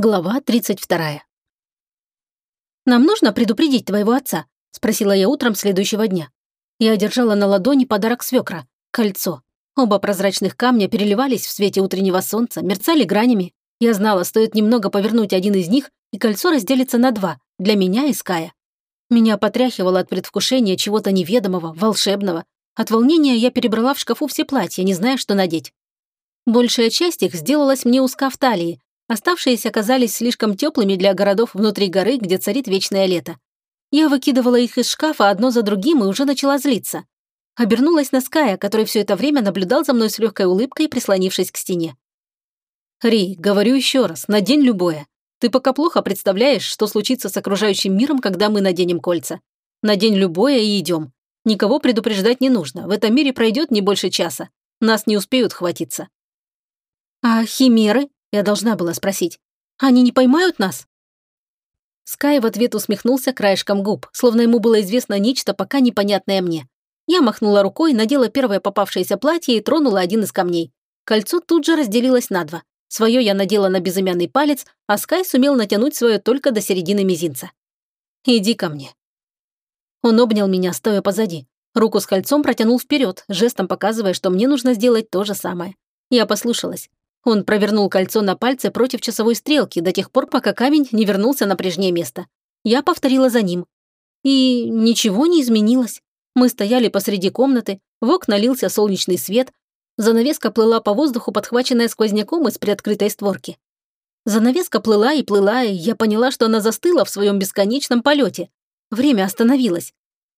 Глава 32. «Нам нужно предупредить твоего отца?» – спросила я утром следующего дня. Я держала на ладони подарок свекра – кольцо. Оба прозрачных камня переливались в свете утреннего солнца, мерцали гранями. Я знала, стоит немного повернуть один из них, и кольцо разделится на два – для меня и Ская. Меня потряхивало от предвкушения чего-то неведомого, волшебного. От волнения я перебрала в шкафу все платья, не зная, что надеть. Большая часть их сделалась мне узка в талии, Оставшиеся оказались слишком теплыми для городов внутри горы, где царит вечное лето. Я выкидывала их из шкафа одно за другим и уже начала злиться. Обернулась на Ская, который все это время наблюдал за мной с легкой улыбкой, прислонившись к стене. «Ри, говорю еще раз, надень любое. Ты пока плохо представляешь, что случится с окружающим миром, когда мы наденем кольца. Надень любое и идем. Никого предупреждать не нужно. В этом мире пройдет не больше часа. Нас не успеют хватиться». «А химеры?» Я должна была спросить. «Они не поймают нас?» Скай в ответ усмехнулся краешком губ, словно ему было известно нечто пока непонятное мне. Я махнула рукой, надела первое попавшееся платье и тронула один из камней. Кольцо тут же разделилось на два. Свое я надела на безымянный палец, а Скай сумел натянуть свое только до середины мизинца. «Иди ко мне». Он обнял меня, стоя позади. Руку с кольцом протянул вперед, жестом показывая, что мне нужно сделать то же самое. Я послушалась. Он провернул кольцо на пальце против часовой стрелки до тех пор, пока камень не вернулся на прежнее место. Я повторила за ним. И ничего не изменилось. Мы стояли посреди комнаты, в окна лился солнечный свет, занавеска плыла по воздуху, подхваченная сквозняком из приоткрытой створки. Занавеска плыла и плыла, и я поняла, что она застыла в своем бесконечном полете. Время остановилось.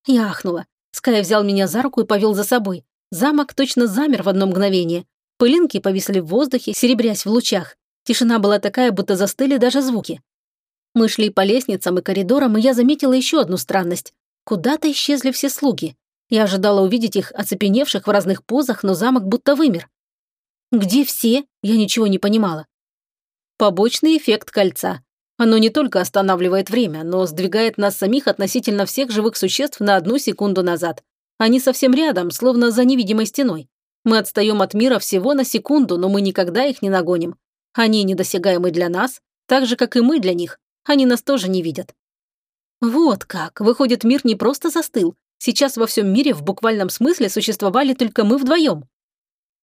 Я ахнула. Скай взял меня за руку и повел за собой. Замок точно замер в одно мгновение. Пылинки повисли в воздухе, серебрясь в лучах. Тишина была такая, будто застыли даже звуки. Мы шли по лестницам и коридорам, и я заметила еще одну странность. Куда-то исчезли все слуги. Я ожидала увидеть их, оцепеневших в разных позах, но замок будто вымер. Где все? Я ничего не понимала. Побочный эффект кольца. Оно не только останавливает время, но сдвигает нас самих относительно всех живых существ на одну секунду назад. Они совсем рядом, словно за невидимой стеной. Мы отстаем от мира всего на секунду, но мы никогда их не нагоним. Они недосягаемы для нас, так же, как и мы для них. Они нас тоже не видят. Вот как. Выходит, мир не просто застыл. Сейчас во всем мире в буквальном смысле существовали только мы вдвоем.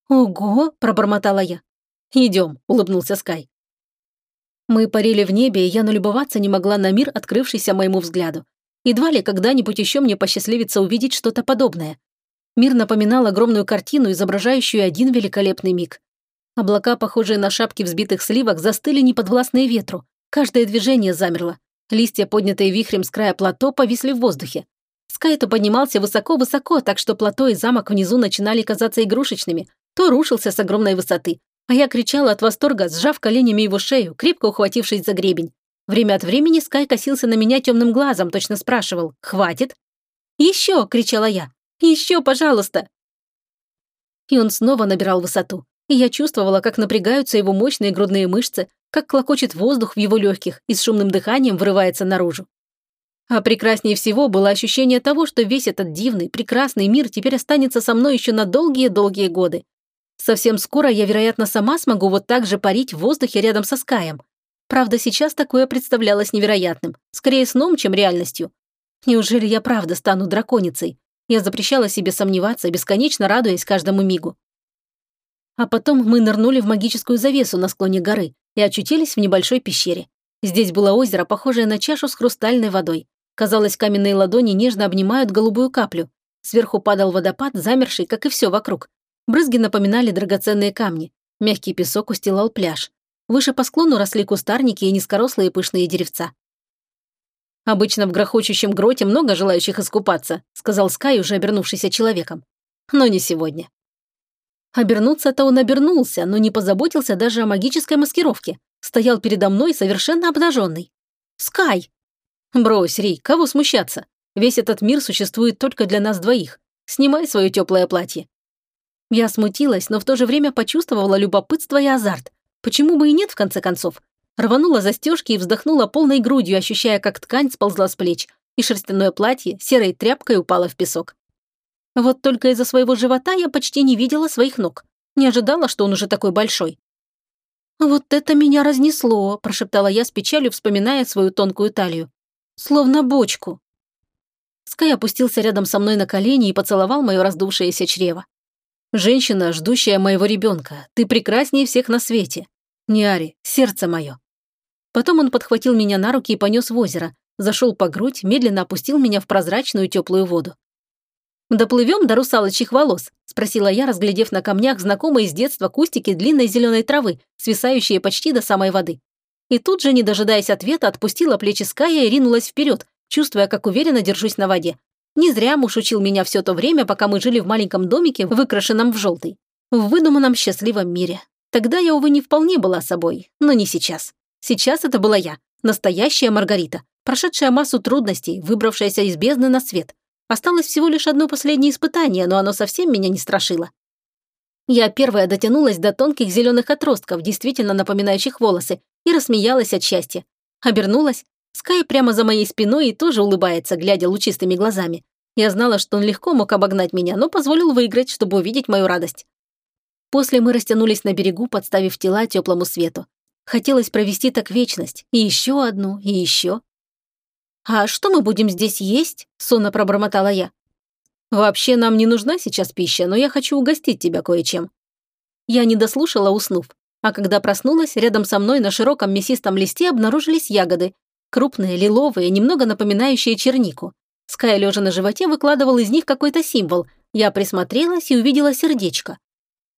«Ого!» – пробормотала я. «Идем», – улыбнулся Скай. Мы парили в небе, и я налюбоваться не могла на мир, открывшийся моему взгляду. Едва ли когда-нибудь еще мне посчастливится увидеть что-то подобное. Мир напоминал огромную картину, изображающую один великолепный миг. Облака, похожие на шапки взбитых сливок, застыли неподвластные ветру. Каждое движение замерло. Листья, поднятые вихрем с края плато, повисли в воздухе. Скай то поднимался высоко-высоко, так что плато и замок внизу начинали казаться игрушечными, то рушился с огромной высоты. А я кричала от восторга, сжав коленями его шею, крепко ухватившись за гребень. Время от времени Скай косился на меня темным глазом, точно спрашивал «Хватит?» «Еще!» — кричала я. Еще, пожалуйста!» И он снова набирал высоту. И я чувствовала, как напрягаются его мощные грудные мышцы, как клокочет воздух в его легких и с шумным дыханием вырывается наружу. А прекраснее всего было ощущение того, что весь этот дивный, прекрасный мир теперь останется со мной еще на долгие-долгие годы. Совсем скоро я, вероятно, сама смогу вот так же парить в воздухе рядом со Скаем. Правда, сейчас такое представлялось невероятным, скорее сном, чем реальностью. Неужели я правда стану драконицей? Я запрещала себе сомневаться, бесконечно радуясь каждому мигу. А потом мы нырнули в магическую завесу на склоне горы и очутились в небольшой пещере. Здесь было озеро, похожее на чашу с хрустальной водой. Казалось, каменные ладони нежно обнимают голубую каплю. Сверху падал водопад, замерший, как и все вокруг. Брызги напоминали драгоценные камни. Мягкий песок устилал пляж. Выше по склону росли кустарники и низкорослые пышные деревца. Обычно в грохочущем гроте много желающих искупаться», сказал Скай, уже обернувшийся человеком. «Но не сегодня». Обернуться-то он обернулся, но не позаботился даже о магической маскировке. Стоял передо мной совершенно обнаженный. «Скай!» «Брось, Ри, кого смущаться? Весь этот мир существует только для нас двоих. Снимай свое теплое платье». Я смутилась, но в то же время почувствовала любопытство и азарт. Почему бы и нет, в конце концов? Рванула застежки и вздохнула полной грудью, ощущая, как ткань сползла с плеч, и шерстяное платье серой тряпкой упало в песок. Вот только из-за своего живота я почти не видела своих ног. Не ожидала, что он уже такой большой. «Вот это меня разнесло», – прошептала я с печалью, вспоминая свою тонкую талию. «Словно бочку». Скай опустился рядом со мной на колени и поцеловал мое раздувшееся чрево. «Женщина, ждущая моего ребенка, ты прекраснее всех на свете. Ниари, сердце мое». Потом он подхватил меня на руки и понес в озеро, зашел по грудь, медленно опустил меня в прозрачную теплую воду. «Доплывем до русалочьих волос?» – спросила я, разглядев на камнях знакомые с детства кустики длинной зеленой травы, свисающие почти до самой воды. И тут же, не дожидаясь ответа, отпустила плечи Ская и ринулась вперед, чувствуя, как уверенно держусь на воде. Не зря муж учил меня все то время, пока мы жили в маленьком домике, выкрашенном в желтый. В выдуманном счастливом мире. Тогда я, увы, не вполне была собой, но не сейчас. Сейчас это была я, настоящая Маргарита, прошедшая массу трудностей, выбравшаяся из бездны на свет. Осталось всего лишь одно последнее испытание, но оно совсем меня не страшило. Я первая дотянулась до тонких зеленых отростков, действительно напоминающих волосы, и рассмеялась от счастья. Обернулась, Скай прямо за моей спиной и тоже улыбается, глядя лучистыми глазами. Я знала, что он легко мог обогнать меня, но позволил выиграть, чтобы увидеть мою радость. После мы растянулись на берегу, подставив тела теплому свету. Хотелось провести так вечность, и еще одну, и еще. «А что мы будем здесь есть?» – сонно пробормотала я. «Вообще нам не нужна сейчас пища, но я хочу угостить тебя кое-чем». Я не дослушала, уснув. А когда проснулась, рядом со мной на широком мясистом листе обнаружились ягоды, Крупные, лиловые, немного напоминающие чернику. Скай, лежа на животе, выкладывал из них какой-то символ. Я присмотрелась и увидела сердечко.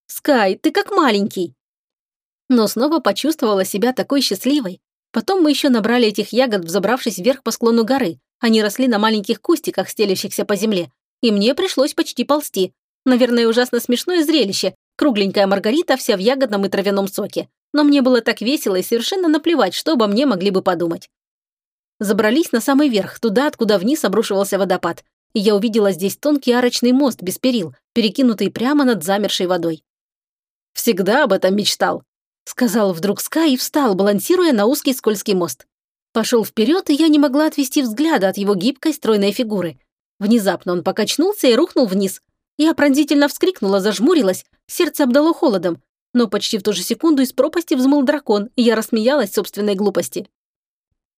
«Скай, ты как маленький!» Но снова почувствовала себя такой счастливой. Потом мы еще набрали этих ягод, взобравшись вверх по склону горы. Они росли на маленьких кустиках, стелящихся по земле. И мне пришлось почти ползти. Наверное, ужасно смешное зрелище. Кругленькая Маргарита вся в ягодном и травяном соке. Но мне было так весело и совершенно наплевать, что обо мне могли бы подумать. Забрались на самый верх, туда, откуда вниз обрушивался водопад. И я увидела здесь тонкий арочный мост без перил, перекинутый прямо над замершей водой. «Всегда об этом мечтал», — сказал вдруг Скай и встал, балансируя на узкий скользкий мост. Пошел вперед, и я не могла отвести взгляда от его гибкой стройной фигуры. Внезапно он покачнулся и рухнул вниз. Я пронзительно вскрикнула, зажмурилась, сердце обдало холодом. Но почти в ту же секунду из пропасти взмыл дракон, и я рассмеялась собственной глупости.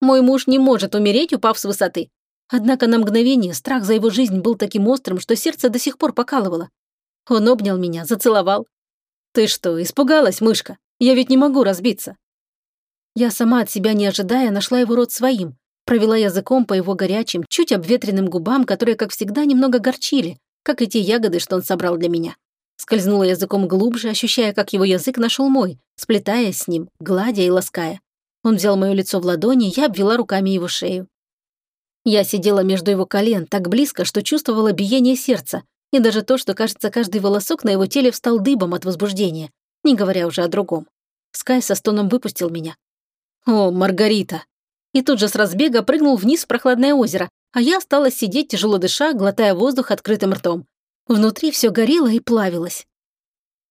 Мой муж не может умереть, упав с высоты. Однако на мгновение страх за его жизнь был таким острым, что сердце до сих пор покалывало. Он обнял меня, зацеловал. «Ты что, испугалась, мышка? Я ведь не могу разбиться». Я сама от себя не ожидая нашла его рот своим, провела языком по его горячим, чуть обветренным губам, которые, как всегда, немного горчили, как и те ягоды, что он собрал для меня. Скользнула языком глубже, ощущая, как его язык нашел мой, сплетаясь с ним, гладя и лаская. Он взял мое лицо в ладони, я обвела руками его шею. Я сидела между его колен так близко, что чувствовала биение сердца, и даже то, что, кажется, каждый волосок на его теле встал дыбом от возбуждения, не говоря уже о другом. Скай со стоном выпустил меня. «О, Маргарита!» И тут же с разбега прыгнул вниз в прохладное озеро, а я осталась сидеть, тяжело дыша, глотая воздух открытым ртом. Внутри все горело и плавилось.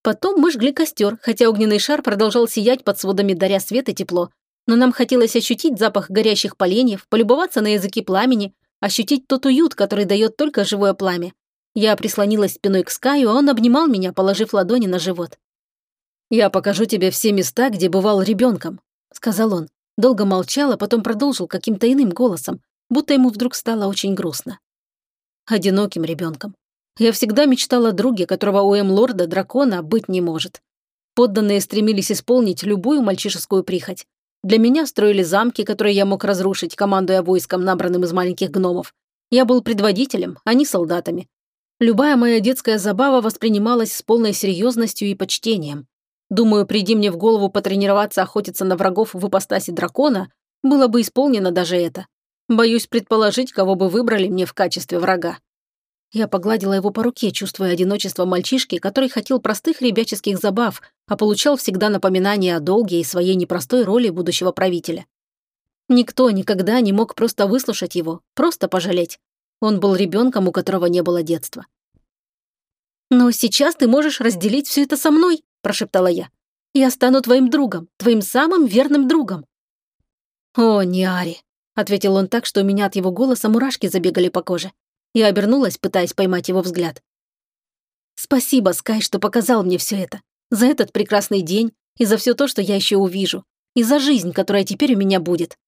Потом мы жгли костер, хотя огненный шар продолжал сиять под сводами, даря свет и тепло, но нам хотелось ощутить запах горящих поленьев, полюбоваться на языки пламени, ощутить тот уют, который дает только живое пламя. Я прислонилась спиной к Скаю, а он обнимал меня, положив ладони на живот. «Я покажу тебе все места, где бывал ребенком», — сказал он. Долго молчал, а потом продолжил каким-то иным голосом, будто ему вдруг стало очень грустно. Одиноким ребенком. Я всегда мечтала о друге, которого у М-лорда, дракона, быть не может. Подданные стремились исполнить любую мальчишескую прихоть. Для меня строили замки, которые я мог разрушить, командуя войском, набранным из маленьких гномов. Я был предводителем, а не солдатами. Любая моя детская забава воспринималась с полной серьезностью и почтением. Думаю, приди мне в голову потренироваться охотиться на врагов в ипостаси дракона, было бы исполнено даже это. Боюсь предположить, кого бы выбрали мне в качестве врага. Я погладила его по руке, чувствуя одиночество мальчишки, который хотел простых ребяческих забав, а получал всегда напоминание о долге и своей непростой роли будущего правителя. Никто никогда не мог просто выслушать его, просто пожалеть. Он был ребенком, у которого не было детства. «Но сейчас ты можешь разделить все это со мной», – прошептала я. «Я стану твоим другом, твоим самым верным другом». «О, не Ари», – ответил он так, что у меня от его голоса мурашки забегали по коже. Я обернулась, пытаясь поймать его взгляд. «Спасибо, Скай, что показал мне все это. За этот прекрасный день И за все то, что я еще увижу. И за жизнь, которая теперь у меня будет.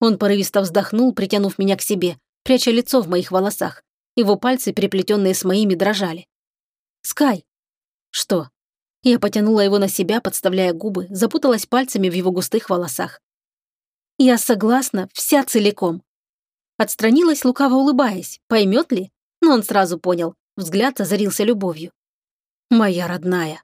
Он порывисто вздохнул, притянув меня к себе, пряча лицо в моих волосах. Его пальцы, переплетенные с моими, дрожали. «Скай!» «Что?» Я потянула его на себя, подставляя губы, запуталась пальцами в его густых волосах. «Я согласна, вся целиком». Отстранилась, лукаво улыбаясь. Поймет ли? Но он сразу понял. Взгляд озарился любовью. «Моя родная».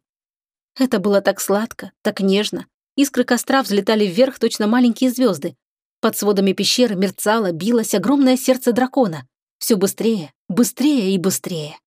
Это было так сладко, так нежно. Искры костра взлетали вверх, точно маленькие звезды. Под сводами пещеры мерцало, билось огромное сердце дракона. Все быстрее, быстрее и быстрее.